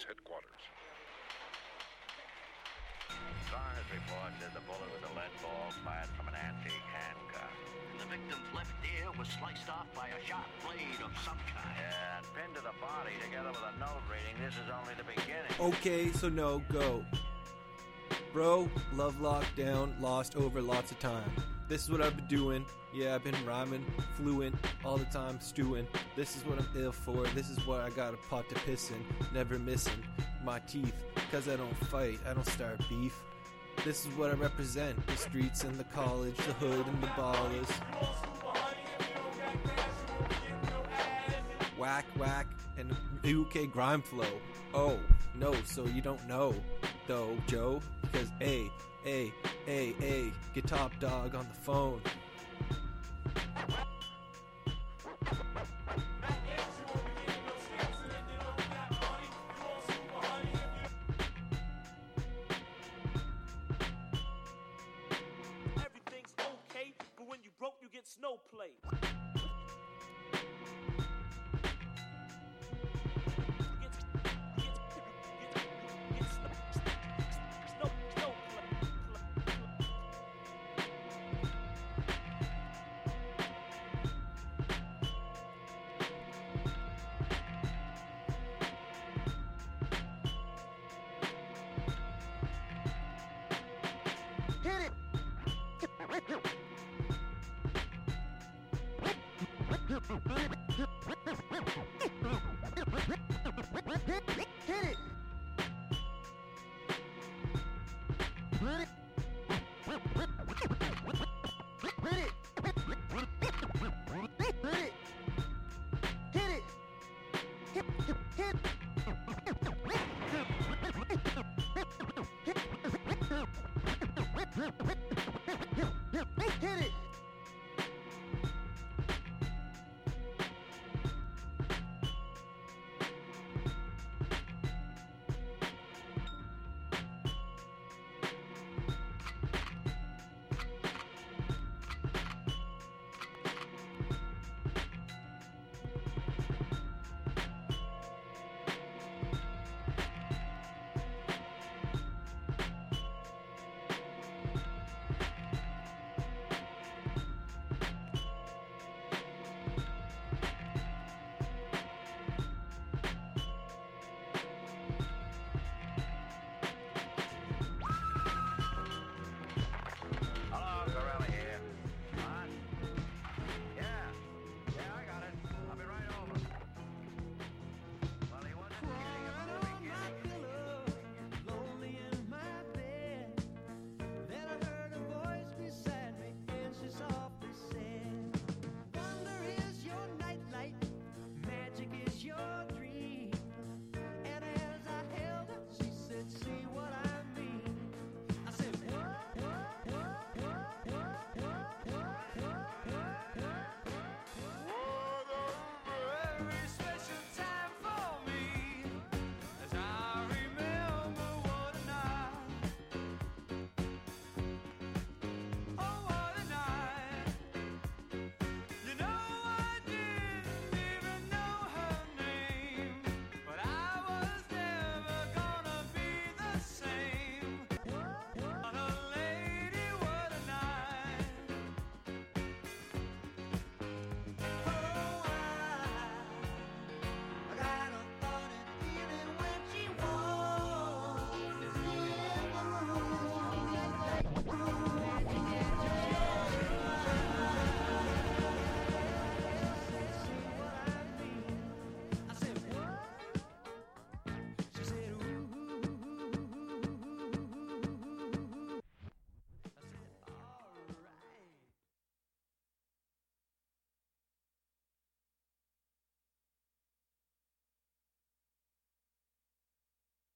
Homicide Police Headquarters. Sarna's report said the bullet was a lead ball fired from an antique handgun. The victim's left ear was sliced off by a sharp blade of some kind. And pinned to the body together with a note reading, this is only the beginning. Okay, so no, go. Bro, love lockdown, lost over lots of time. This is what I've been doing. Yeah, I've been rhyming, fluent, all the time, stewing. This is what I'm ill for. This is what I got a pot to piss in, never missing my teeth. Cause I don't fight, I don't start beef. This is what I represent the streets and the college, the hood and the ballers. Whack, whack, and UK grime flow. Oh, no, so you don't know, though, Joe? Because, A, A, A, A, get top dog on the phone. Everything's okay, but when you broke, you get snow play. Hit it!